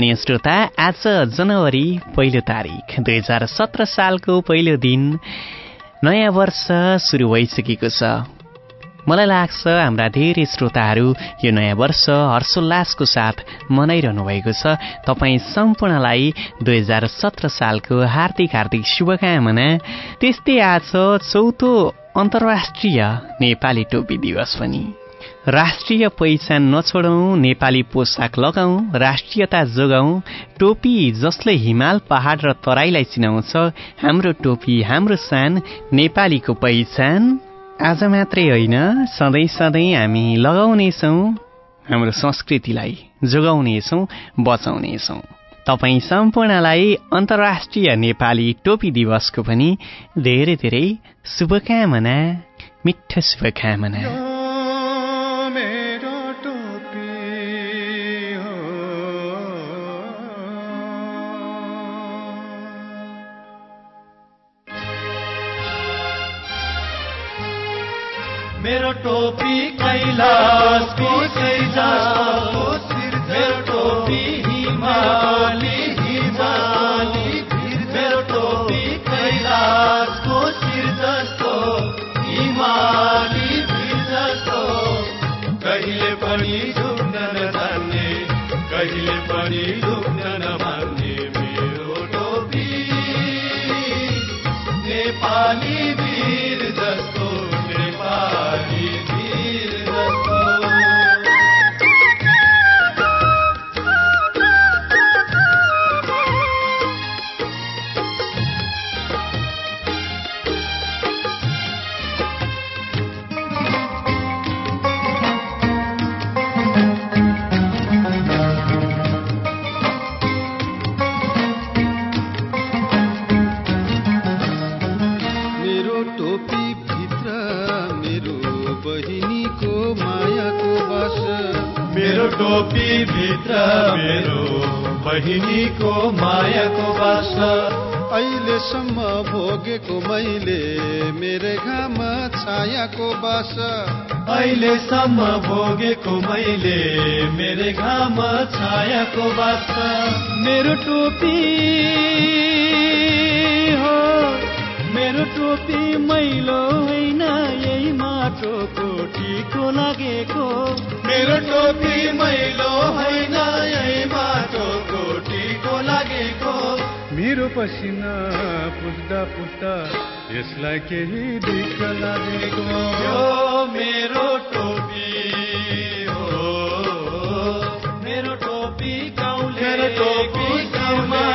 आदरणीय श्रोता आज जनवरी पहिलो तारिक दुई हजार सत्र सालको पहिलो दिन। नयाँ वर्ष सुरु भइसकेको छ। मलाई लाग्छ हाम्रा धेरै श्रोताहरू यो नयाँ वर्ष हर्षोल्लासको साथ मनाइरहनु भएको छ। तपाईँ सम्पूर्णलाई दुई हजार सत्र सालको हार्दिक हार्दिक शुभकामना। त्यस्तै आज चौथो अन्तर्राष्ट्रिय नेपाली टोपी दिवस पनि। राष्ट्रिय पहिचान नछोडौँ नेपाली पोसाक लगाउँ राष्ट्रियता जोगाउँ टोपी जसले हिमाल पहाड र तराईलाई चिनाउँछ हाम्रो टोपी हाम्रो सान नेपालीको पहिचान। आज मात्रै होइन सधैँ सधैँ हामी लगाउनेछौँ हाम्रो संस्कृतिलाई जोगाउनेछौँ बचाउनेछौँ। तपाईँ सम्पूर्णलाई अन्तर्राष्ट्रिय नेपाली टोपी दिवसको पनि धेरै धेरै शुभकामना मिठो शुभकामना। टोपी कैलाश पिसै जस्तो मेरो टोपी हिमाली हिमाली मेरो टोपी कैलाशको शिर जस्तो हिमाली भिर जस्तो कहिले पनि झुक्न नजान्ने कहिले पनि झुक्न बहिनीको मायाको बास अहिलेसम्म भोगेको मैले मेरे घाम छायाको बास अहिलेसम्म भोगेको मैले मेरे घाम छायाको बास मेरो टोपी हो मेरो टोपी मैलो होइन यही माटोको टिको लागेको। मेरो टोपी मैलो होइन यही मेरो पसिना पुस्दा पुस्दा यसलाई केही दिक्क लागेको यो मेरो टोपी हो मेरो टोपी गाउँले मेरो टोपी गाउँले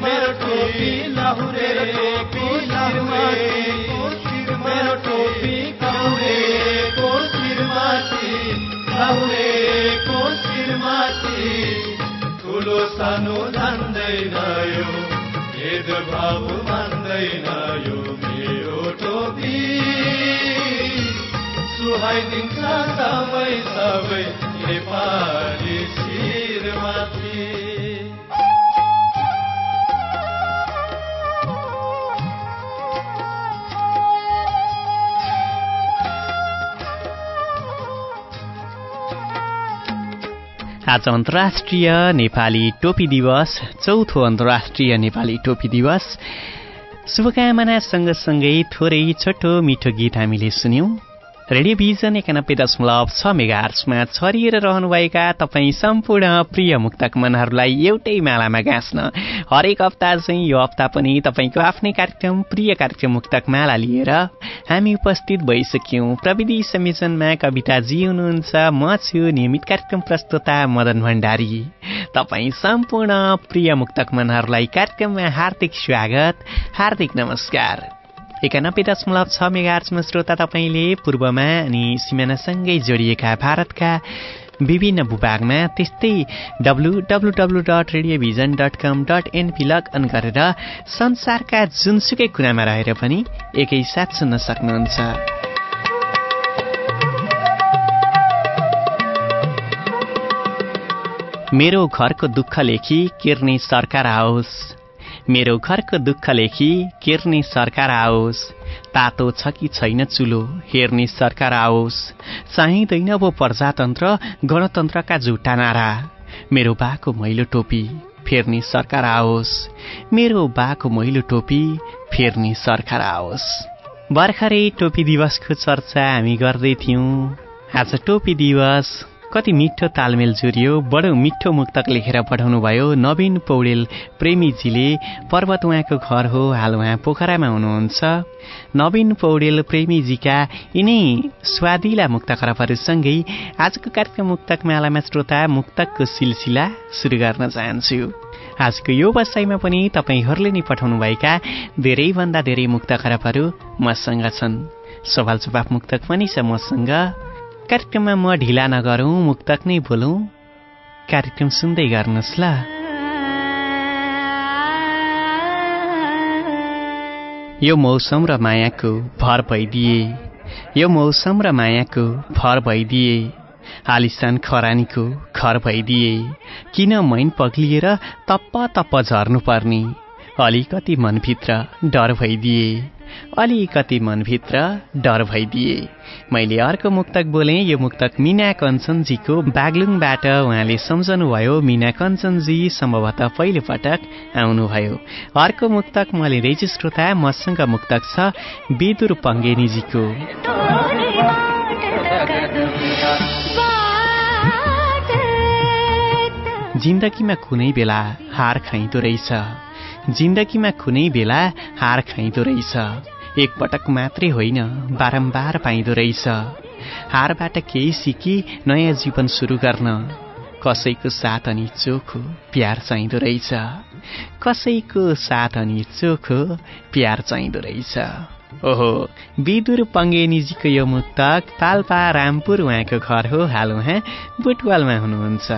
मेरो टोपी लाहुरे टोपी लाहुरे मेरो टोपी गाउँलेको शिरमाथि लाहुरेको शिरमाथि ठुलो सानो जान्दैन यो भेदभाव मान्दैन यो मेरो टोपी। सुहाइदिन्छ सबै सबै नेपाली। आज अन्तर्राष्ट्रिय नेपाली टोपी दिवस चौथो अन्तर्राष्ट्रिय नेपाली टोपी दिवस। शुभकामना सँगसँगै थोरै छोटो मिठो गीत हामीले सुन्यौँ। रेडियो भिजन एकानब्बे दशमलव छ मेगा आर्ट्समा छरिएर रहनुभएका तपाईँ सम्पूर्ण प्रिय मुक्तक मनहरूलाई एउटै मालामा गाँच्न। हरेक हप्ता चाहिँ यो हप्ता पनि तपाईँको आफ्नै कार्यक्रम प्रिय कार्यक्रम मुक्तक माला लिएर हामी उपस्थित भइसक्यौँ। प्रविधि संयोजनमा कविताजी हुनुहुन्छ म छु नियमित कार्यक्रम प्रस्तुता मदन भण्डारी। तपाईँ सम्पूर्ण प्रिय मुक्तक मनहरूलाई कार्यक्रममा हार्दिक स्वागत हार्दिक नमस्कार। एकानब्बे दशमलव छ मेगार्चमा श्रोता तपाईँले पूर्वमा अनि सिमानासँगै जोडिएका भारतका विभिन्न भूभागमा त्यस्तै W W W dot radiovision dot com dot NP log on गरेर संसारका जुनसुकै कुनामा रहेर पनि एकैसाथ सुन्न सक्नुहुन्छ। मेरो घरको दुःख लेखी किर्ने सरकार आओस्। मेरो घरको दुःख लेखी केर्ने सरकार आओस्। तातो छ कि छैन चुलो हेर्ने सरकार आओस्। चाहिँदैन पो प्रजातन्त्र गणतन्त्रका झुटा नारा। मेरो बाको मैलो टोपी फेर्ने सरकार आओस्। मेरो बाको मैलो टोपी फेर्ने सरकार आओस्। भर्खरै टोपी दिवसको चर्चा हामी गर्दै थियौँ। आज टोपी दिवस। कति मिठो तालमेल जोडियो बडो मिठो मुक्तक लेखेर पठाउनु भयो नवीन पौडेल प्रेमीजीले। पर्वत उहाँको घर हो हाल उहाँ पोखरामा हुनुहुन्छ। नवीन पौडेल प्रेमीजीका यिनै स्वादिला मुक्त खराबहरूसँगै आजको कार्यक्रम मुक्तक मालामा श्रोता मुक्तकको सिलसिला सुरु गर्न चाहन्छु। आजको यो बसाइमा पनि तपाईँहरूले नै पठाउनुभएका धेरैभन्दा धेरै मुक्त खराबहरू मसँग छन्। सवाल जवाफ मुक्तक पनि छ मसँग। कार्यक्रममा म ढिला नगरौँ मुक्तक नै बोलौँ। कार्यक्रम सुन्दै गर्नुहोस् ल। यो मौसम र मायाको भर भइदिए। यो मौसम र मायाको भर भइदिए। आलिसान खरानीको घर भइदिए। किन मैन पग्लिएर तप्प तप्प झर्नुपर्ने? अलिकति मनभित्र डर भइदिए। अलिकति मनभित्र डर भइदिए। मैले अर्को मुक्तक बोलेँ यो मुक्तक मिना कञ्चनजीको बागलुङबाट उहाँले सम्झनुभयो मिना कञ्चनजी सम्भवतः पहिलो पटक आउनुभयो। अर्को मुक्तक म लिँदैछु श्रोता मसँग मुक्तक छ विदुर पङ्गेनीजीको। जिन्दगीमा कुनै बेला हार खाइँदो रहेछ। जिन्दगीमा कुनै बेला हार खाइँदो रहेछ। एकपटक मात्रै होइन बारम्बार पाइँदो रहेछ। हारबाट केही सिकी नयाँ जीवन सुरु गर्न। कसैको साथ अनि चोखो प्यार चाहिँदो रहेछ। कसैको साथ अनि चोखो प्यार चाहिँदो रहेछ। ओहो। विदुर पङ्गेनीजीको यो मुक्तक पाल्पा रामपुर उहाँको घर हो हाल उहाँ बुटवालमा हुनुहुन्छ।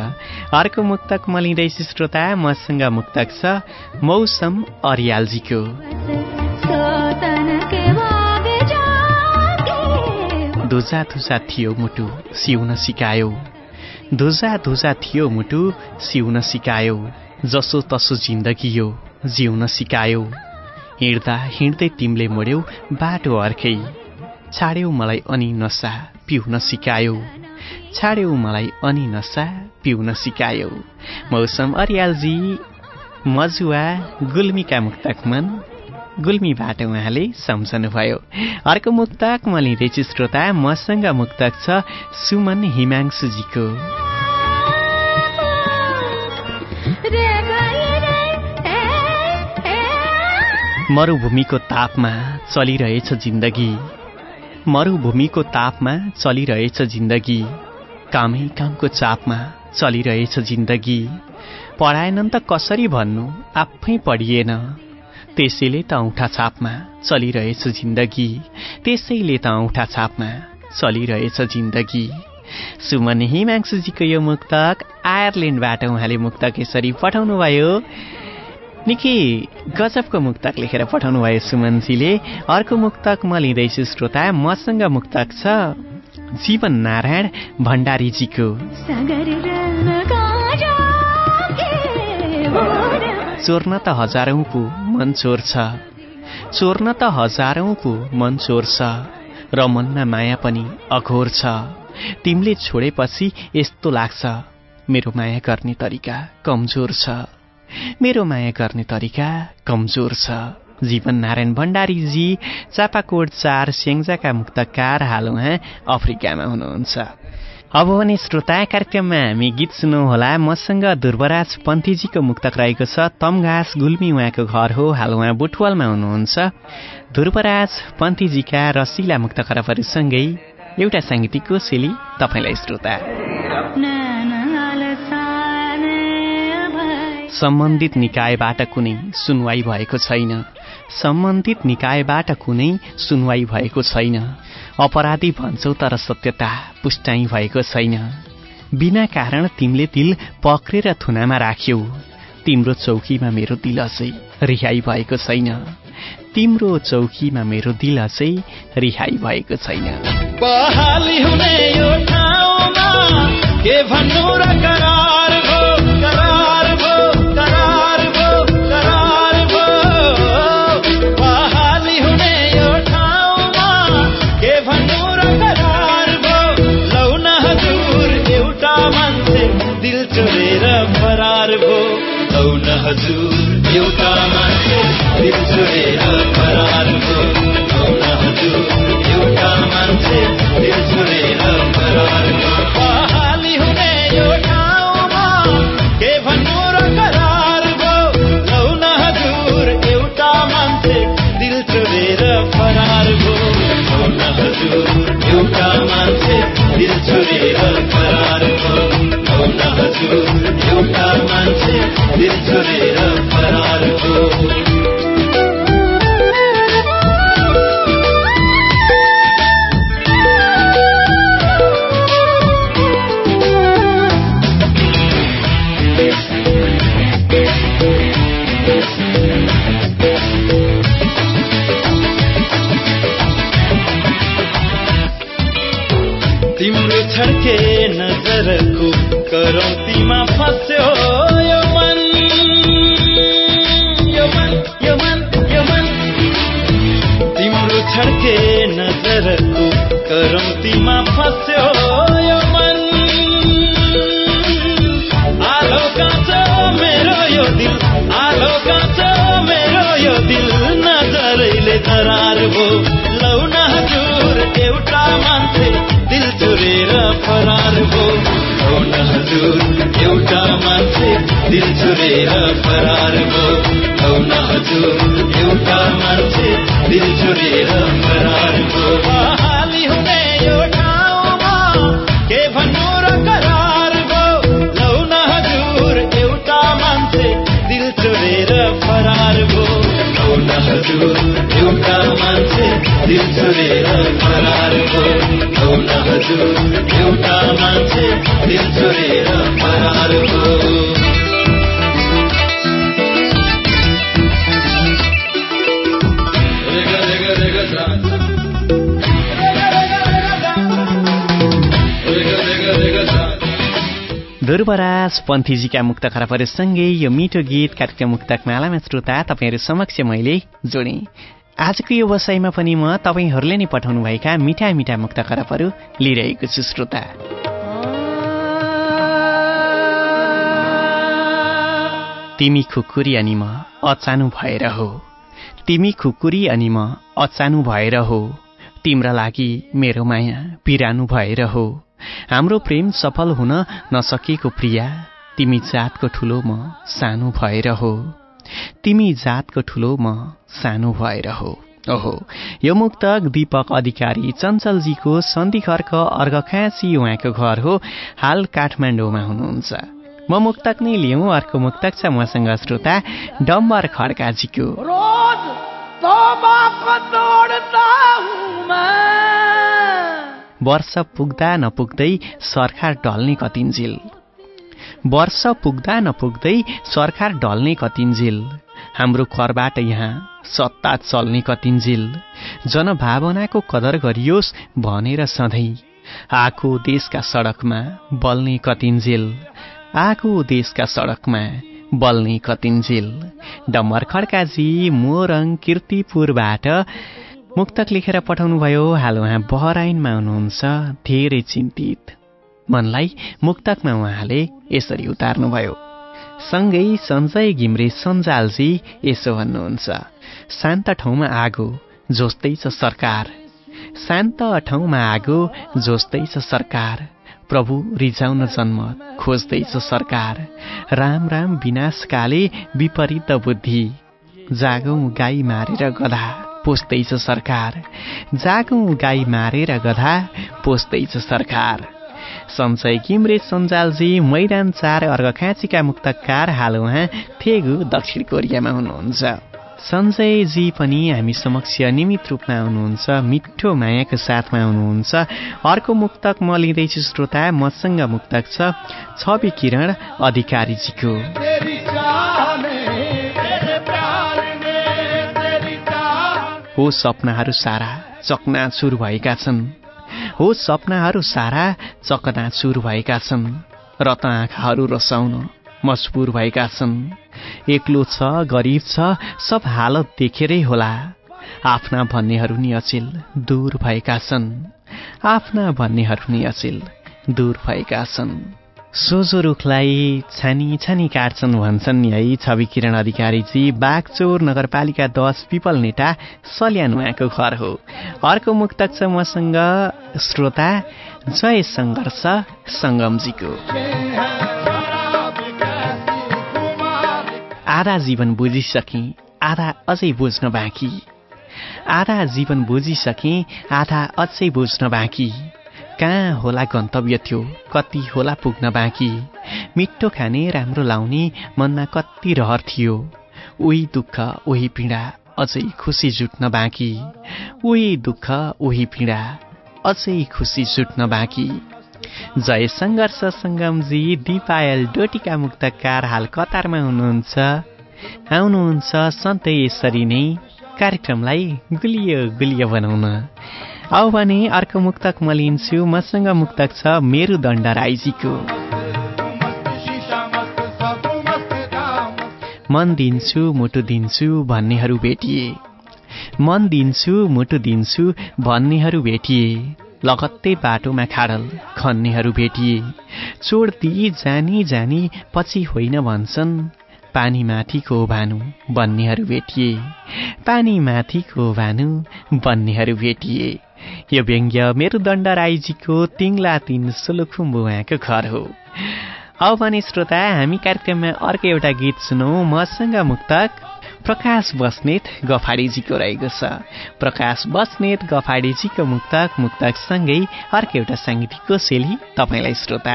अर्को मुक्तक म लिँदैछु श्रोता मसँग मुक्तक छ मौसम अरियालजीको। धुजा धुजा थियो मुटु सिउन सिकायो। धुजा धुजा थियो मुटु सिउन सिकायो। जसो तसो जिन्दगी यो जिउन सिकायो। हिँड्दा हिँड्दै तिमीले मोड्यौ बाटो अर्कै। छाड्यौ मलाई अनि नसा पिउन सिकायो। छाड्यौ मलाई अनि नसा पिउन सिकायो। मौसम अरियालजी मजुवा गुल्मीका मुक्तक मन गुल्मीबाट उहाँले सम्झनुभयो। अर्को मुक्तक म लिँदैछु श्रोता मसँग मुक्तक छ सुमन हिमाংশুजीको मरुभूमिको तापमा चलिरहेछ जिन्दगी। मरुभूमिको तापमा चलिरहेछ जिन्दगी। कामै कामको चापमा चलिरहेछ जिन्दगी। पढाएनन् त कसरी भन्नु? आफै पढिएन। त्यसैले त औँठा छापमा चलिरहेछ जिन्दगी। त्यसैले त औँठा छापमा चलिरहेछ जिन्दगी। सुमन हिमांशुजीको यो मुक्तक आयरल्यान्डबाट उहाँले मुक्तक यसरी पठाउनुभयो। निकै गजबको मुक्तक लेखेर पठाउनु भयो सुमनजीले। अर्को मुक्तक म लिँदैछु श्रोता मसँग मुक्तक छ जीवन नारायण भण्डारीजीको। चोर्न त हजारौँ पो मन चोर्छ चोर्न त हजारौँ पो मन चोर्छ र मनमा माया पनि अघोर छ। तिमीले छोडेपछि यस्तो लाग्छ। मेरो माया गर्ने तरिका कमजोर छ। मेरो माया गर्ने तरिका कमजोर छ। जीवन नारायण भण्डारीजी चापाकोट चार स्याङ्जाका मुक्तकार हाल अफ्रिकामा हुनुहुन्छ। अब भने श्रोता कार्यक्रममा हामी गीत सुन्नुहोला। मसँग ध्रुवराज पन्थीजीको मुक्तक रहेको छ। तमघास गुल्मी उहाँको घर हो। हाल उहाँ बुटवलमा हुनुहुन्छ। ध्रुवराज पन्थीजीका रसिला मुक्त खराबहरूसँगै एउटा साङ्गीतिक कोसेली तपाईँलाई श्रोता। सम्बन्धित निकायबाट कुनै सुनवाई भएको छैन। सम्बन्धित निकायबाट कुनै सुनवाई भएको छैन। अपराधी भन्छौ तर सत्यता पुष्टाइ भएको छैन। बिना कारण तिमीले दिल पक्रेर थुनामा राख्यौ। तिम्रो चौकीमा मेरो दिल अझै रिहाई भएको छैन। तिम्रो चौकीमा मेरो दिल अझै रिहाई भएको छैन। चोरेर फरार भो ध्रुवराज पन्थीजीका मुक्त खराबहरूसँगै यो मिठो गीत कार्यक्रम मुक्तक मालामा श्रोता तपाईँहरू समक्ष मैले जोडेँ। आजको यो वसाइमा पनि म तपाईँहरूले नै पठाउनुभएका मिठा मिठा मुक्त खराबहरू लिइरहेको छु श्रोता। तिमी खुकुरी अनि म अचानु भएर हो। तिमी खुकुरी अनि म अचानु भएर हो। तिम्रा लागि मेरो माया पिरानु भएर हो। हाम्रो प्रेम सफल हुन नसकेको प्रिया तिमी जातको ठुलो म सानो भएर हो। तिमी जातको ठुलो म सानो भएर हो। ओहो यो मुक्तक दीपक अधिकारी चञ्चलजीको सन्धिखर्क अर्घखाँसी उहाँको घर हो। हाल काठमाडौँमा हुनुहुन्छ। म मुक्तक नै लिउँ अर्को मुक्तक छ मसँग श्रोता डम्बर खड्काजीको। वर्ष पुग्दा नपुग्दै सरकार ढल्ने कतिन्जेल। वर्ष पुग्दा नपुग्दै सरकार ढल्ने कतिन्जेल। हाम्रो करबाट यहाँ सत्ता चल्ने कतिन्जेल। जनभावनाको कदर गरियोस् भनेर सधैँ आएको देशका सडकमा बल्ने कतिन्जेल। आएको देशका सडकमा बल्ने कतिन्जेल। डम्बर खड्काजी मोरङ किर्तिपुरबाट मुक्तक लेखेर पठाउनुभयो हाल उहाँ बहराइनमा हुनुहुन्छ धेरै चिन्तित। मनलाई मुक्तकमा उहाँले यसरी उतार्नुभयो। सँगै सञ्जय घिम्रे सञ्जालजी यसो भन्नुहुन्छ शान्त ठाउँमा आगो जोस्दैछ सरकार। शान्त ठाउँमा आगो जोस्दैछ सरकार। प्रभु रिजाउन जन्म खोज्दैछ सरकार। राम राम विनाशकाले विपरीत बुद्धि। जागौँ गाई मारेर गधा। पोस्दैछ सरकार। जागौँ गाई मारेर गधा पोस्दैछ सरकार। सञ्चय किमरे सञ्जालजी मैदान चार अर्घखाँचीका मुक्तकार हाल उहाँ थेगु दक्षिण कोरियामा हुनुहुन्छ। सञ्जयजी पनि हामी समक्ष नियमित रूपमा हुनुहुन्छ मिठो मायाको साथमा हुनुहुन्छ। अर्को मुक्तक म लिँदैछु श्रोता मसँग मुक्तक छ छवि किरण अधिकारीजीको। हो सपनाहरू सारा चकनाचुर भएका छन्। हो सपनाहरू सारा चकनाचुर भएका छन्। र त आँखाहरू रसाउन मजबुर भएका छन्। एक्लो छ गरिब छ सब हालत देखेरै होला। आफ्ना भन्नेहरू नि अचेल दूर भएका छन्। आफ्ना भन्नेहरू नि अचेल दूर भएका छन्। सोझो रुखलाई छानी छानी काट्छन् भन्छन् है। छवि किरण अधिकारीजी बागचौर नगरपालिका दस पिपल नेता सल्यान उहाँको घर हो। अर्को मुक्तक छ मसँग श्रोता जय सङ्घर्ष सङ्गमजीको। आधा जीवन बुझिसकेँ आधा अझै बुझ्न बाँकी। आधा जीवन बुझिसकेँ आधा अझै बुझ्न बाँकी। कहाँ होला गन्तव्य थियो? कति होला पुग्न बाँकी? मिठो खाने राम्रो लाउने मनमा कति रहर थियो? उही दुःख उही पीडा अझै खुसी जुट्न बाँकी। उही दुःख उही पीडा अझै खुसी जुट्न बाँकी। जय सङ्घर्ष सङ्गमजी दिपायल डोटीका मुक्तकार हाल कतारमा हुनुहुन्छ? आउनुहुन्छ सधैँ यसरी नै कार्यक्रमलाई गुलियो गुलियो बनाउन। आऊ भने अर्को मुक्तक म लिन्छु मसँग मुक्तक छ मेरो दण्ड राईजीको मन दिन्छु मुटु दिन्छु भन्नेहरू भेटिए। मन दिन्छु मुटु दिन्छु भन्नेहरू भेटिए। लगत्तै बाटोमा खाडल खन्नेहरू भेटिए। चोड दिई जानी जानी पछि होइन भन्छन् पानी माथिको भानु बन्नेहरू भेटिए। पानी माथिको भानु बन्नेहरू भेटिए। यो व्यङ्ग्य मेरो दण्ड राईजीको तिङ्ला तिन सोलुखुम्बु उहाँको घर हो। अब भने श्रोता हामी कार्यक्रममा अर्को एउटा गीत सुनौ। मसँग मुक्तक प्रकाश बस्नेत गफाडीजीको रहेको छ। प्रकाश बस्नेत गफाडीजीको मुक्तक मुक्तकसँगै अर्को एउटा साङ्गीतिक कोसेली तपाईँलाई श्रोता।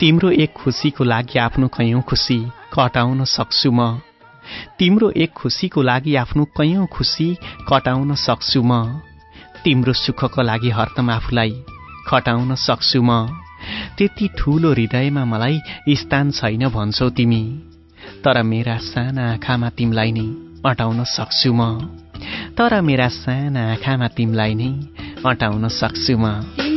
तिम्रो एक खुसीको लागि आफ्नो कैयौँ खुसी कटाउन सक्छु म। तिम्रो एक खुसीको लागि आफ्नो कैयौँ खुसी कटाउन सक्छु म। तिम्रो सुखको लागि हरदम आफूलाई खटाउन सक्छु म। त्यति ठुलो हृदयमा मलाई स्थान छैन भन्छौ तिमी। तर मेरा साना आँखामा तिमीलाई नै अटाउन सक्छु म। तर मेरा साना आँखामा तिमीलाई नै अटाउन सक्छु म।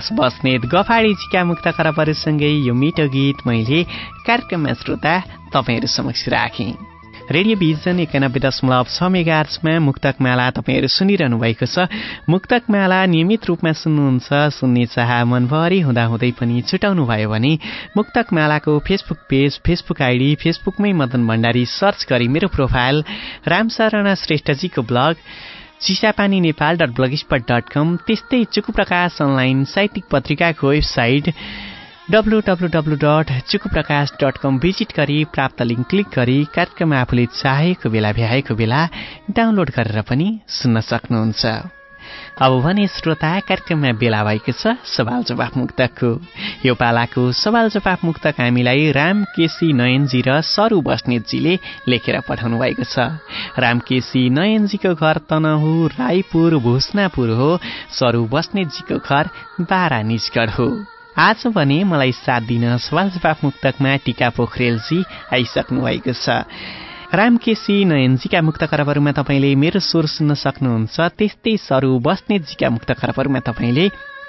प्रकाश बस्नेत गफाडीजीका मुक्त खराबहरूसँगै यो मिठो गीत मैले कार्यक्रममा श्रोता तपाईँहरू समक्ष राखेँ। रेडियो भिजन एकानब्बे दशमलव छ मेगार्समा मुक्तक माला तपाईँहरू सुनिरहनु भएको छ। मुक्तक माला नियमित रूपमा सुन्नुहुन्छ सुन्ने चाह मनभरि हुँदाहुँदै पनि छुटाउनु भयो भने मुक्तक मालाको फेसबुक पेज फेसबुक आइडी फेसबुकमै मदन भण्डारी सर्च गरी मेरो profile Ramsharan श्रेष्ठजीको blog Chisapani Nepal dot blogspot dot com त्यस्तै चुकु प्रकाश अनलाइन साहित्यिक पत्रिकाको website W dot Chukuprakash dot com visit गरी प्राप्त लिङ्क क्लिक गरी कार्यक्रम आफूले चाहेको बेला भ्याएको बेला डाउनलोड गरेर पनि सुन्न सक्नुहुन्छ। अब भने श्रोता कार्यक्रममा बेला भएको छ सवाल जवाफ मुक्तकको यो पालाको सवाल जवाफ मुक्तक हामीलाई राम केसी नयनजी र सरू बस्नेतजीले लेखेर पठाउनु भएको छ। राम केसी नयनजीको घर तनहु राईपुर भुसनापुर हो। सरू बस्नेतजीको घर बारा निजगढ हो। आज भने मलाई साथ दिन सवाल जवाफ मुक्तकमा टिका पोखरेलजी आइसक्नु भएको छ। रामकेसी नयनजीका मुक्त खरबहरूमा तपाईँले मेरो स्वर सुन्न सक्नुहुन्छ। त्यस्तै सरू बस्नेतजीका मुक्त खरबहरूमा तपाईँले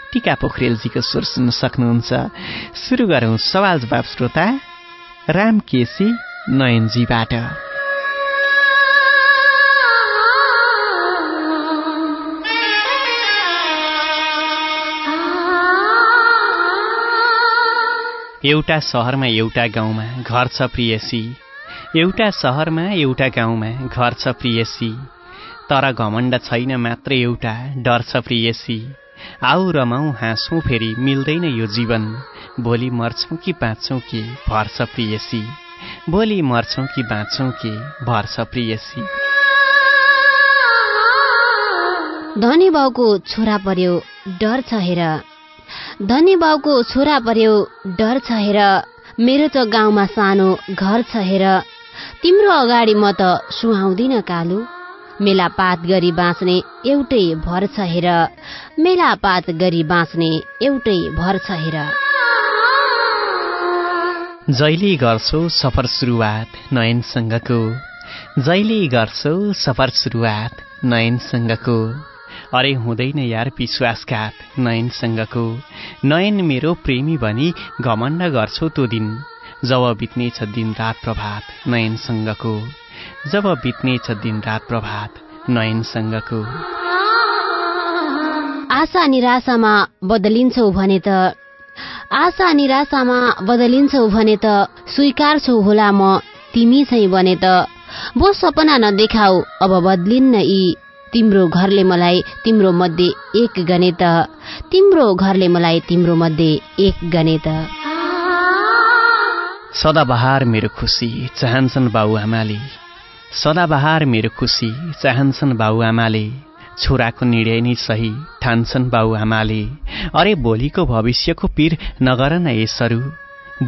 टिका पोखरेलजीको स्वर सुन्न सक्नुहुन्छ। सुरु गरौँ सवाल जवाफ श्रोता रामकेसी नयनजीबाट। एउटा सहरमा एउटा गाउँमा घर छ प्रियसी। एउटा सहरमा एउटा गाउँमा घर छ प्रियसी। तर घमण्ड छैन मात्र एउटा डर छ प्रियसी। आऊ रमाऊ हाँसौँ फेरि मिल्दैन यो जीवन। भोलि मर्छौँ कि बाँच्छौँ कि भर्छ प्रियसी। भोलि मर्छौँ कि बाँच्छौँ कि भर्छ प्रियसी। धनी बाउको छोरा पर्यो डर छ हेर। धनी बाउको छोरा पर्यो डर छ हेर। मेरो त गाउँमा सानो घर छ हेर। तिम्रो अगाडि म त सुहाउँदिन कालु। मेला पात गरी बाँच्ने एउटै भर छ हेर। मेला पात गरी बाँच्ने एउटै भर छ हेर। जहिले गर्छौ सफर सुरुवात नयनसँगको। जहिले गर्छौ सफर सुरुवात नयनसँगको। अरे हुँदैन यार विश्वासघात नयनसँगको। नयन मेरो प्रेमी भनी घमण्ड गर्छौ त्यो दिन। जब बित्नेछ दिन रात प्रभात नयनसँगको। जब बित्नेछ दिन रात प्रभात नयनसँगको। आशा निराशामा बदलिन्छौ भने त आशा निराशामा बदलिन्छौ भने त स्वीकार्छौ होला म तिमी चाहिँ भने त बो सपना नदेखाऊ अब बदलिन्न यी। तिम्रो घरले मलाई तिम्रो मध्ये एक गने त। तिम्रो घरले मलाई तिम्रो मध्ये एक गने त। सदाबहार मेरो खुसी चाहन्छन् बाबुआमाले सदाबहार मेरो खुसी चाहन्छन् बाबुआमाले छोराको निर्णय नै सही ठान्छन् बाबुआमाले अरे भोलिको भविष्यको पीर नगर न यसहरू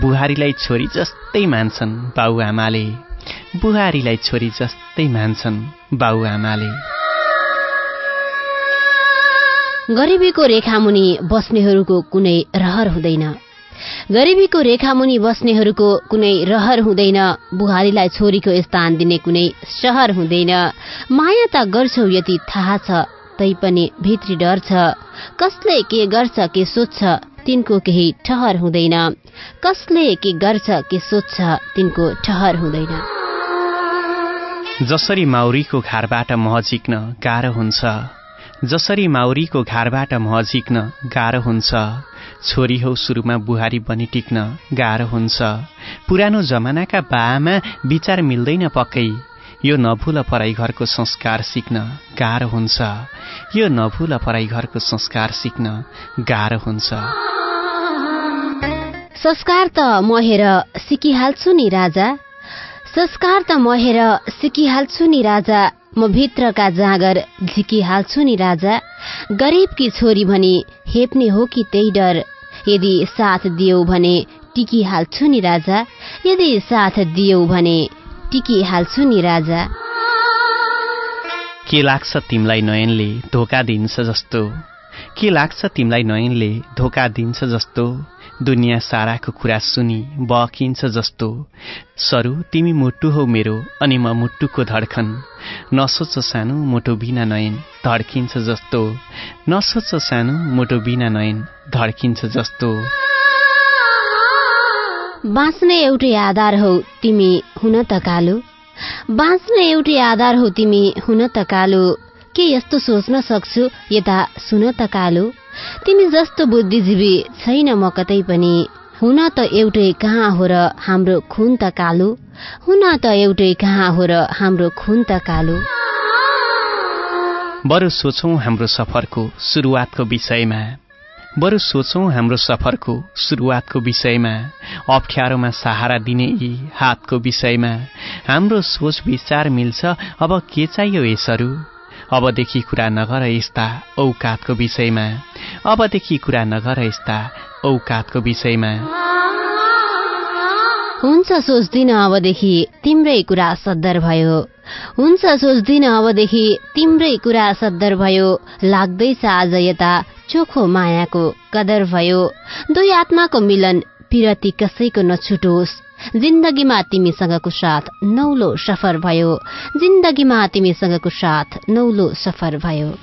बुहारीलाई छोरी जस्तै मान्छन् बाबुआमाले बुहारीलाई छोरी जस्तै मान्छन् बाबुआमाले गरिबीको रेखामुनि बस्नेहरूको कुनै रहर हुँदैन। गरिबीको रेखामुनि बस्नेहरूको कुनै रहर हुँदैन। बुहारीलाई छोरीको स्थान दिने कुनै सहर हुँदैन। माया त गर्छौ यति थाहा छ तैपनि भित्री डर छ। कसले के गर्छ के सोध्छ तिनको केही ठहर हुँदैन। कसले के गर्छ के सोध्छ तिनको ठहर हुँदैन। जसरी माउरीको घारबाट मह झिक्न गाह्रो हुन्छ जसरी माउरीको घारबाट मह झिक्न गाह्रो हुन्छ छोरी हौ सुरुमा बुहारी बनी टिक्न गाह्रो हुन्छ। पुरानो जमानाका बाआमा विचार मिल्दैन पक्कै। यो नभुल पराई घरको संस्कार सिक्न गाह्रो हुन्छ। यो नभुल पराई घरको संस्कार सिक्न गाह्रो हुन्छ। संस्कार त महेर सिकिहाल्छु नि राजा। संस्कार त महेर सिकिहाल्छु नि राजा। म भित्रका जाँगर झिकिहाल्छु नि राजा। गरिबकी छोरी भने हेप्ने हो कि त्यही डर? यदि साथ दियौ भने टिकिहाल्छु नि राजा। यदि साथ दियौ भने टिकिहाल्छु नि राजा। के लाग्छ तिमीलाई नयनले धोका दिन्छ जस्तो? के लाग्छ तिमीलाई नयनले धोका दिन्छ जस्तो? दुनियाँ साराको कुरा सुनि बकिन्छ जस्तो। सरू तिमी मुटु हौ मेरो अनि म मुटुको धड्कन। नसोच सानो मुटु बिना नयन धड्किन्छ जस्तो। नसोच सानो मुटु बिना नयन धड्किन्छ जस्तो। बाँच्ने एउटै आधार हौ तिमी हुन त कालो। बाँच्ने एउटै आधार हौ तिमी हुन त कालो। के यस्तो सोच्न सक्छु यता सुन त कालो। तिमी जस्तो बुद्धिजीवी छैन म कतै पनि। हुन त एउटै कहाँ हो र हाम्रो खुन त कालो। हुन त एउटै कहाँ हो र हाम्रो खुन त कालो। बरु सोचौं हाम्रो सफरको सुरुवातको विषयमा। बरु सोचौं हाम्रो सफरको सुरुवातको विषयमा। अप्ठ्यारोमा सहारा दिने यी हातको विषयमा। हाम्रो सोच विचार मिल्छ अब के चाहियो यसहरू? अबदेखि कुरा नगर यस्ता औकातको विषयमा। अबदेखि कुरा नगर यस्ता औकातको विषयमा। हुन्छ सोच्दिन अबदेखि तिम्रै कुरा सद्दर भयो। हुन्छ सोच्दिन अबदेखि तिम्रै कुरा सद्दर भयो। लाग्दैछ आज यता चोखो मायाको कदर भयो। दुई आत्माको मिलन पिरती कसैको नछुटोस्। जिन्दगीमा तिमीसँगको साथ नौलो सफर भयो। जिन्दगीमा तिमीसँगको साथ नौलो सफर भयो।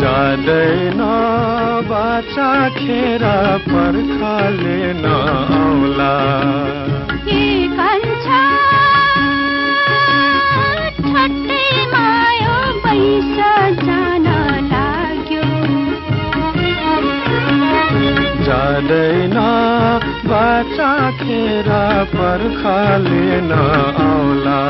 जाँदैन बाचा खेर पर्खाले नआउला जाँदैन बाचा खेर पर्खाले नआउला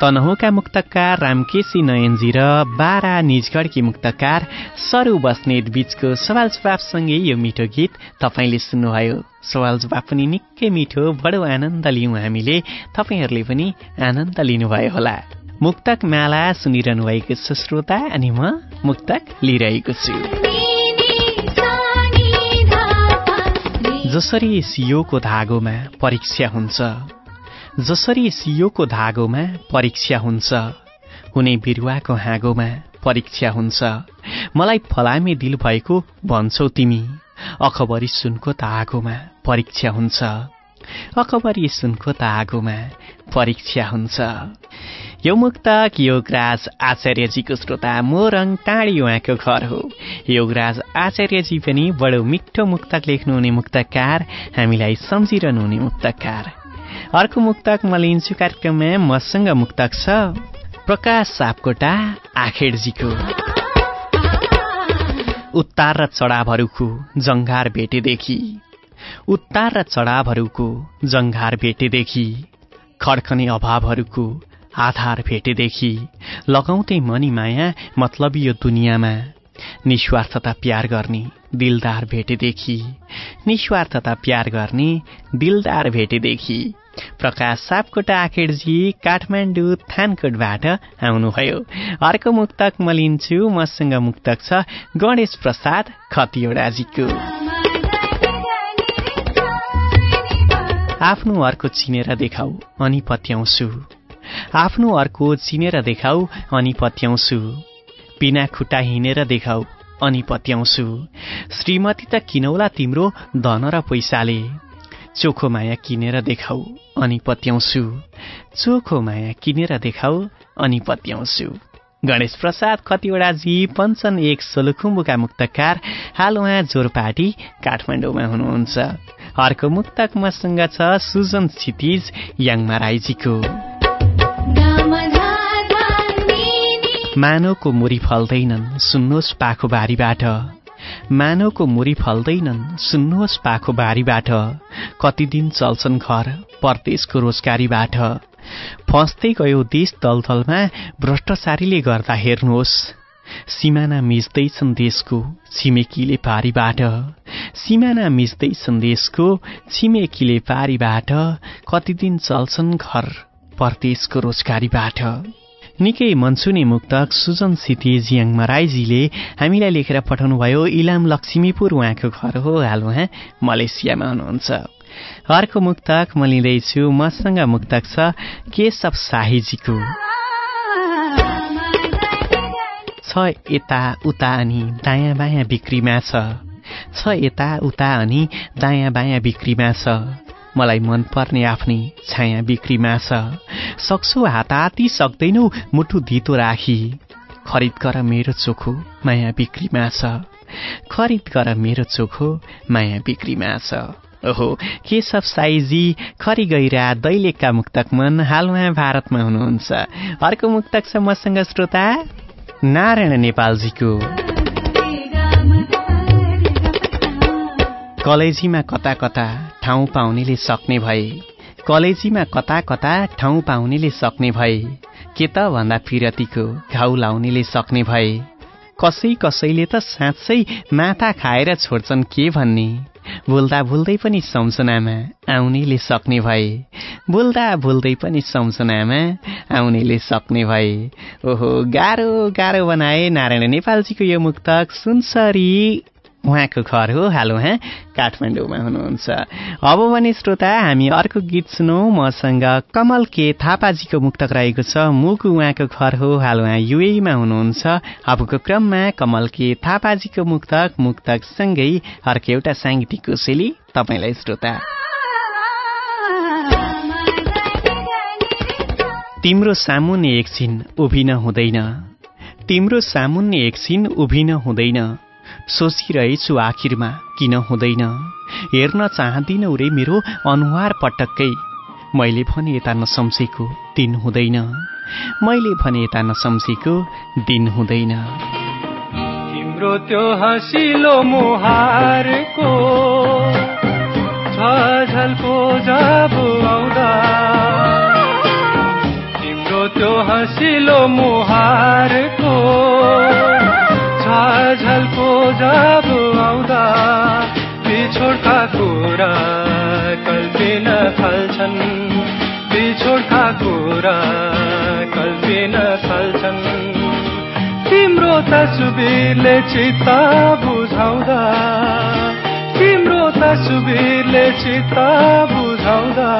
तनहुका मुक्तकार रामकेशी नयनजी र बारा निजगढकी मुक्तकार सरु बस्नेत बीचको सवाल जवाफसँगै यो मिठो गीत तपाईँले सुन्नुभयो। सवाल जवाफ पनि निकै मिठो बडो आनन्द लियौँ हामीले। तपाईँहरूले पनि आनन्द लिनुभयो होला। मुक्तक माला सुनिरहनु भएको छ श्रोता अनि म मुक्तक लिइरहेको छु। जसरी सियोको धागोमा परीक्षा हुन्छ जसरी सियोको धागोमा परीक्षा हुन्छ हुने बिरुवाको हाँगोमा परीक्षा हुन्छ मलाई फलामे दिल भएको भन्छौ तिमी। अखबरी सुनको त आगोमा परीक्षा हुन्छ। अखबरी सुनको त आगोमा परीक्षा हुन्छ। यो मुक्तक योगराज आचार्यजीको श्रोता मोरङ टाढी उहाँको घर हो। योगराज आचार्यजी पनि बडो मिठो मुक्तक लेख्नुहुने मुक्तकार हामीलाई सम्झिरहनुहुने मुक्तकार। अर्को मुक्तक म लिन्छु कार्यक्रममा मसँग मुक्तक छ प्रकाश सापकोटा आखेडजीको। उत्तार र चढावहरूको जङ्घार भेटेदेखि। उत्तार र चढावहरूको जङ्घार भेटेदेखि। खड्कने अभावहरूको आधार भेटेदेखि। लगाउँदै मनी माया मतलब यो दुनियाँमा। निस्वार्थता प्यार गर्ने दिलदार भेटेदेखि। निस्वार्थता प्यार गर्ने दिलदार भेटेदेखि। प्रकाश सापकोटा आखेडजी काठमाडौँ थानकोटबाट आउनुभयो। अर्को मुक्तक म लिन्छु मसँग मुक्तक छ गणेश प्रसाद खतिवडाजीको। आफ्नो अर्को चिनेर देखाऊ अनि पत्याउँछु। आफ्नो अर्को चिनेर देखाऊ अनि पत्याउँछु। बिना खुट्टा हिँडेर देखाऊ अनि पत्याउँछु। श्रीमती त किनौला तिम्रो धन र पैसाले। चोखो माया किनेर देखाऊ अनि पत्याउँछु। चोखो माया किनेर देखाऊ अनि पत्याउँछु। गणेश प्रसाद खतिवडाजी पञ्चन एक सोलुखुम्बुका मुक्तकार। हाल उहाँ जोरपाटी काठमाडौँमा हुनुहुन्छ। अर्को मुक्तक मसँग छ सुजन क्षितिज याङमा राईजीको। मानवको मुरी फल्दैनन्। सुन्नुहोस् पाखो बारीबाट। मानवको मुरी फल्दैनन्। सुन्नुहोस् पाखो बारीबाट। कति दिन चल्छन् घर परदेशको रोजगारीबाट। फस्दै गयो देश दलदलमा भ्रष्टाचारीले गर्दा हेर्नुहोस्। सिमाना मिच्दैछन् देशको छिमेकीले पारीबाट। सिमाना मिच्दैछन् देशको छिमेकीले पारीबाट। कति दिन चल्छन् घर परदेशको रोजगारीबाट। निकै मनसुने मुक्तक सुजन सिटी जियाङ राईजीले हामीलाई लेखेर पठाउनुभयो इलाम लक्ष्मीपुर उहाँको घर हो। हाल उहाँ मलेसियामा हुनुहुन्छ। अर्को मुक्तक म लिँदैछु मसँग मुक्तक छ केशव शाहीजीको। छ यता उता अनि दायाँ बायाँ बिक्रीमा छ यता उता अनि दायाँ बायाँ बिक्रीमा छ। मलाई मनपर्ने आफ्नै छाया बिक्रीमा छ। सक्छु हाताती सक्दैनौ मुटु दितो राखी। खरिद गर मेरो चोखो माया बिक्रीमा छ। खरिद गर मेरो चोखो माया बिक्रीमा छ। ओहो केशव साईजी खरी गैरा दैलेखका मुक्तक मन हाल उहाँ भारतमा हुनुहुन्छ। अर्को मुक्तक छ मसँग श्रोता नारायण नेपालजीको। कलेजीमा कता कता ठाउँ पाउनेले सक्ने भए कलेजीमा कता कता ठाउँ पाउनेले सक्ने भए के त भन्दा फिरतीको घाउ लाउनेले सक्ने भए कसै कसैले त साँच्चै माथा खाएर छोड्छन् के भन्ने? बोल्दा बोल्दै पनि सम्झनामा आउनेले सक्ने भए बोल्दा बोल्दै पनि सम्झनामा आउनेले सक्ने भए ओहो गाह्रो गाह्रो बनाए नारायण नेपालजीको यो मुक्तक सुनसरी। उहाँको घर हो। हाल उहाँ काठमाडौँमा हुनुहुन्छ। अब भने श्रोता हामी अर्को गीत सुनौ। मसँग कमल के थापाजीको मुक्तक रहेको छ। मुगु उहाँको घर हो। हाल उहाँ युएमा हुनुहुन्छ। अबको क्रममा कमल के थापाजीको मुक्तक मुक्तक सँगै अर्को एउटा साङ्गीतिक कोसेली तपाईँलाई श्रोता। तिम्रो सामुन्ने एकछिन उभिन हुँदैन। तिम्रो सामुन्ने एकछिन उभिन हुँदैन। सोचिरहेछु आखिरमा किन हुँदैन? हेर्न चाहदिनौ रे मेरो अनुहार पटक्कै। मैले भने यता नसम्झेको दिन हुँदैन। मैले भने यता नसम्झेको दिन हुँदैन। तिम्रो त्यो हँसिलो मुहारको झल्को जब तिम्रो त्यो हँसिलो मुहारको झल्को जब आउँदा बिछोडका कुरा कल्पिन थाल्छन्। बिछोडका कुरा कल्पिन थाल्छन्। तिम्रो तस्बिरले चित्त बुझाउँदा तिम्रो तस्बिरले चित्त बुझाउँदा।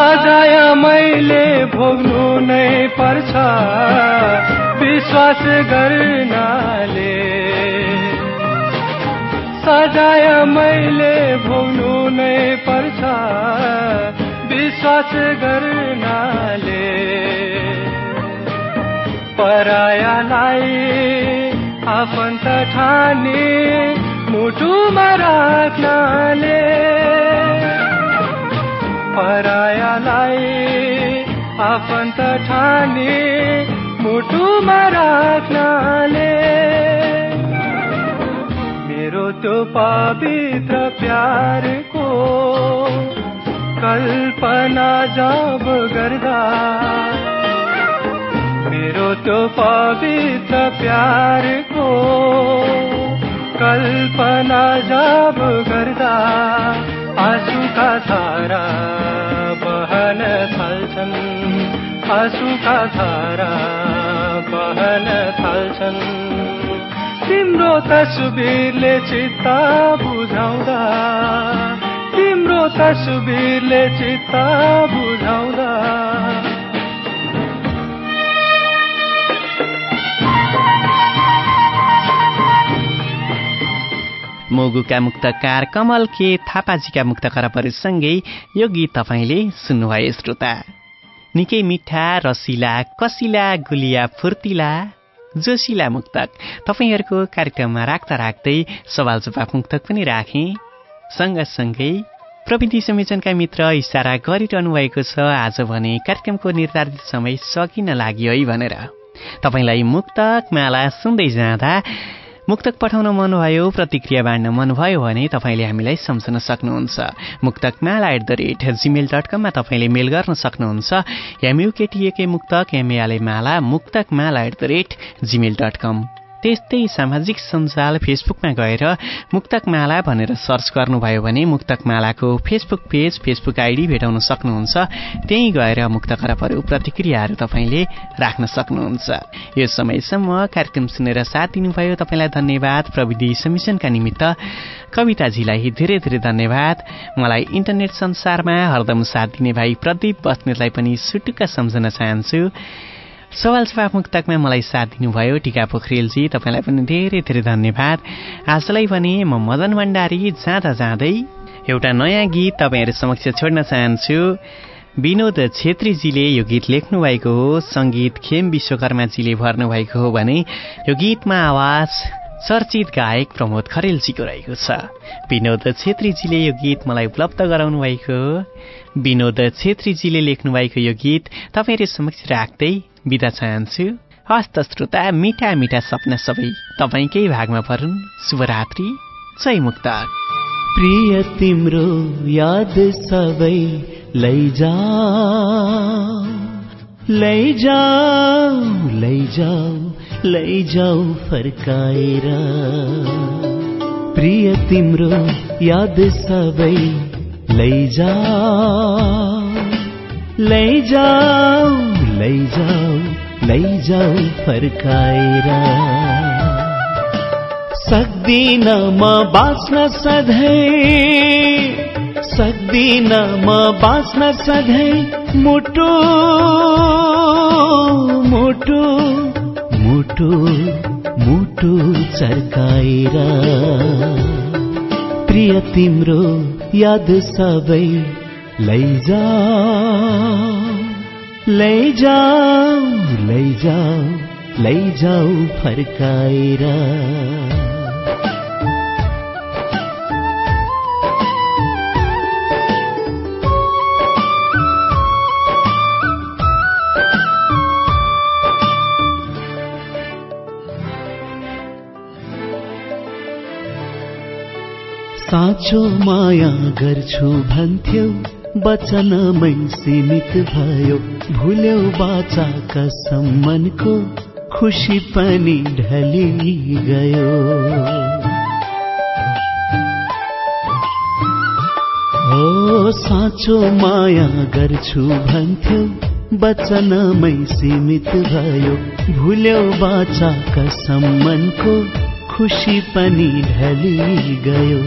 सजाय मैले भोग्नु नै पर्छ। विश्वास गर्नाले। सजाय मैले भोग्नु नै पर्छ। विश्वास गर्नाले। परायालाई आफन्त ठाने मुटुमा राख्नाले। परायालाई आफन्त ठाने मुटुमा राख्नाले। मेरो त्यो पवित्र प्यारको कल्पना जब गर्दा मेरो त्यो पवित्र प्यारको कल्पना जब धारा बहन थाल्छन्। आँसुका धारा बहन थाल्छन्। तिम्रो तस्बिरले चित्ता बुझाउँदा तिम्रो तस्बिरले चित्ता बुझाउँदा मोगुका मुक्तकार कमल के थापाजीका मुक्त खराबहरूसँगै यो गीत तपाईँले सुन्नुभयो श्रोता। निकै मिठा रसिला कसिला गुलिया फुर्तिला जोसिला मुक्तक। तपाईँहरूको कार्यक्रममा राख्दा राख्दै सवाल जवाफ मुक्तक पनि राखेँ। सँगसँगै प्रविधि संयोजनका मित्र इसारा गरिरहनु भएको छ। आज भने कार्यक्रमको निर्धारित समय सकिन लाग्यो है भनेर। तपाईँलाई मुक्तक माला सुन्दै जाँदा मुक्तक पठाउन मनभयो प्रतिक्रिया बाँड्न मनभयो भने तपाईँले हामीलाई सम्झन सक्नुहुन्छ। Muktakmala at the rate Gmail dot कममा तपाईँले मेल गर्न सक्नुहुन्छ। MUKTAK Muktak MALA Mala Muktakmala at the rate Gmail dot com त्यस्तै सामाजिक सञ्जाल फेसबुकमा गएर मुक्तकमाला भनेर सर्च गर्नुभयो भने मुक्तकमालाको फेसबुक पेज फेसबुक आइडी भेटाउन सक्नुहुन्छ। त्यहीँ गएर मुक्त खराबहरू प्रतिक्रियाहरू तपाईँले राख्न सक्नुहुन्छ। यो समयसम्म कार्यक्रम सुनेर साथ दिनुभयो तपाईँलाई धन्यवाद। प्रविधि समिशनका निमित्त कविताजीलाई धेरै धेरै धन्यवाद। मलाई इन्टरनेट संसारमा हरदम साथ दिने भाइ प्रदीप बस्नेतलाई पनि सुटुक्क सम्झन चाहन्छु। सवाल जवाफ मुक्तकमा मलाई साथ दिनुभयो टिका पोखरेलजी। तपाईँलाई पनि धेरै धेरै धन्यवाद। आजलाई भने म मदन भण्डारी जाँदा जाँदै एउटा नयाँ गीत तपाईँहरू समक्ष छोड्न चाहन्छु। विनोद छेत्रीजीले यो गीत लेख्नु भएको हो। सङ्गीत खेम विश्वकर्माजीले भर्नुभएको हो भने यो गीतमा आवाज चर्चित गायक प्रमोद खरेलजीको रहेको छ। विनोद छेत्रीजीले यो गीत मलाई उपलब्ध गराउनु भएको हो। विनोद छेत्रीजीले लेख्नु भएको यो गीत तपाईँहरू समक्ष राख्दै बिदा चाहन्छु। हस्त श्रोता मिठा मिठा सपना सबै तपाईँकै भागमा परुन् शुभरात्रि जय मुक्त। प्रिय तिम्रो याद सबै लैजा लैजाऊ लैजाऊ लैजाऊ फर्काएर। प्रिय तिम्रो याद सबै लैजा लैजाऊ लैजाऊ लैजाऊ फर्काएर सक्दिन म बाँच्न सधैँ सक्दिन म बाँच्न सधैँ मुटु मुटु मुटु मुटु चर्काएर प्रिय तिम्रो याद सबै लैजा लैजाऊ लैजाऊ लैजाऊ फर्काएर साँचो माया गर्छु भन्थ्यौ वचनमै सीमित भयो। भुल्यौ बाचा कसम मनको खुसी पनि ढली गयो। हो साँचो माया गर्छु भन्थ्यौ वचनमै सीमित भयो। भुल्यौ बाचा कसम मनको खुसी पनि ढली गयो।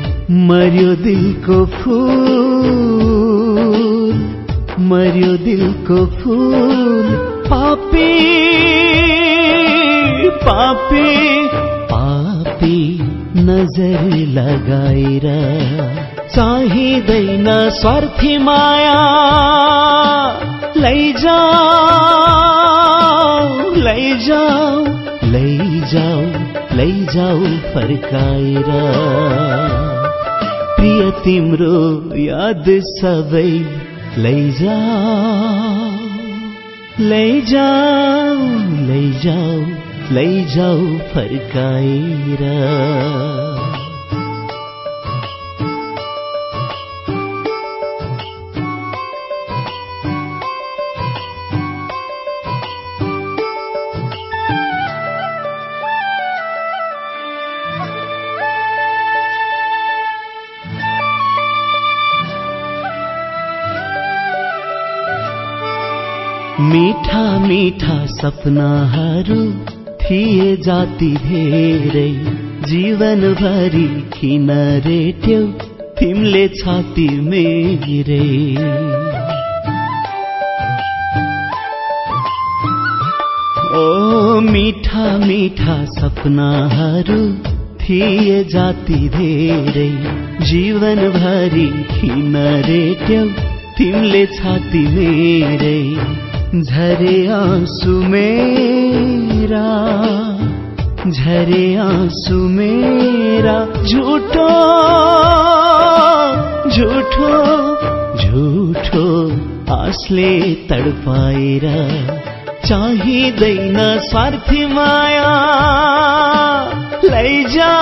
मर्यो दिलको फूल मर्यो दिलको फूल। पापी पापी पापी नजर लगाएर चाहिँदैन स्वार्थी माया। लैजाऊ लैजाऊ लैजाऊ। लैजाऊ फर्काएर प्रिय तिम्रो याद सबै लैजाऊ लैजाऊ लैजाऊ लैजाऊ फर्काएर मिठा मिठा सपनाहरू थिए जाति धेरै। जीवनभरि किन रेट्यौ तिमीले छाती मेरे ओ मिठा मिठा सपनाहरू थिए जाति धेरै। जीवनभरि किन रेट्यौ तिमीले छाती मेरै झरे आँसु मेरा झरे आँसु मेरा झुठो झुठो झुठो आसले तडपाएर। चाहिँदैन स्वार्थी माया लैजाऊ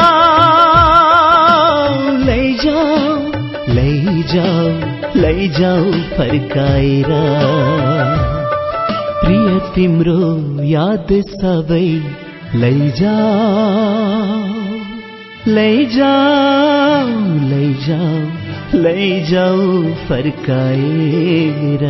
लैजाऊ लैजाऊ लैजाऊ फर्काएर। तिम्रो याद सबै लैजाऊ लैजाऊ लैजाऊ लैजाऊ फर्काएर।